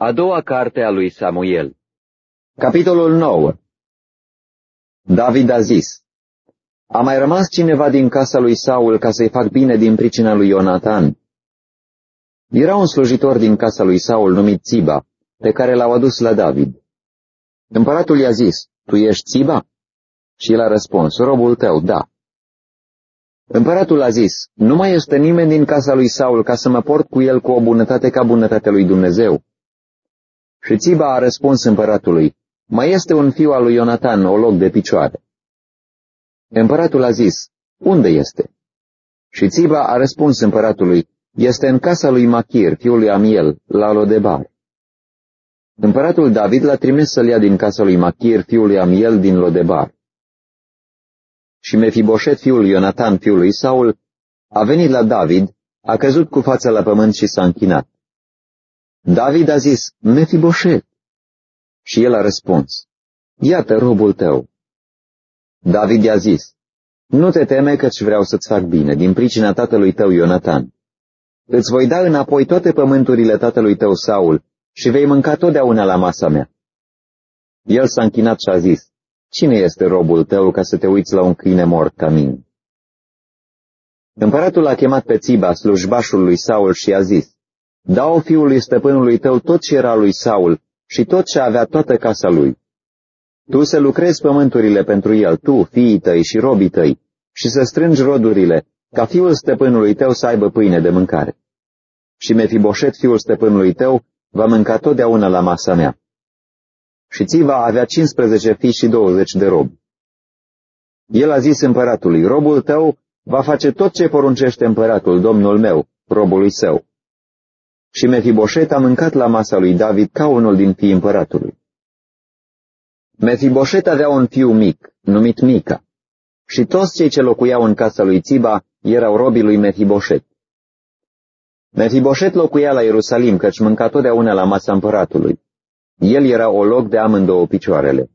A doua carte a lui Samuel Capitolul 9 David a zis, A mai rămas cineva din casa lui Saul ca să-i fac bine din pricina lui Ionatan? Era un slujitor din casa lui Saul numit Țiba, pe care l-au adus la David. Împăratul i-a zis, Tu ești Țiba? Și el a răspuns, robul tău, da. Împăratul a zis, nu mai este nimeni din casa lui Saul ca să mă port cu el cu o bunătate ca bunătatea lui Dumnezeu. Și Țiba a răspuns împăratului, mai este un fiu al lui Ionatan, o loc de picioare. Împăratul a zis, unde este? Și Țiba a răspuns împăratului, este în casa lui Machir, fiul lui Amiel, la Lodebar. Împăratul David l-a trimis să-l ia din casa lui Machir, fiul lui Amiel, din Lodebar. Și Mefiboset, fiul lui Ionatan, fiul lui Saul, a venit la David, a căzut cu fața la pământ și s-a închinat. David a zis, Mefiboset. Și el a răspuns, Iată robul tău. David i-a zis, Nu te teme căci vreau să-ți fac bine, din pricina tatălui tău Ionatan. Îți voi da înapoi toate pământurile tatălui tău Saul și vei mânca totdeauna la masa mea. El s-a închinat și a zis, Cine este robul tău ca să te uiți la un câine mort ca mine? Împăratul a chemat pe Țiba, slujbașul lui Saul, și a zis, Dau fiului stăpânului tău tot ce era lui Saul și tot ce avea toată casa lui. Tu să lucrezi pământurile pentru el, tu, fiii tăi și robii tăi, și să strângi rodurile, ca fiul stăpânului tău să aibă pâine de mâncare. Și Mefiboset, fiul stăpânului tău, va mânca totdeauna la masa mea. Și Țiva avea 15 fii și 20 de robi. El a zis împăratului, robul tău va face tot ce poruncește împăratul, domnul meu, robului său. Și Mefiboset a mâncat la masa lui David ca unul din fii împăratului. Mefiboset avea un fiu mic, numit Mica, și toți cei ce locuiau în casa lui Țiba erau robii lui Mefiboset. Mefiboset locuia la Ierusalim, căci mânca totdeauna la masa împăratului. El era o loc de amândouă picioarele.